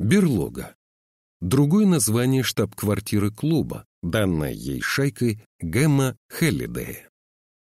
Берлога. Другое название штаб-квартиры клуба, данное ей шайкой Гэмма Хеллидея.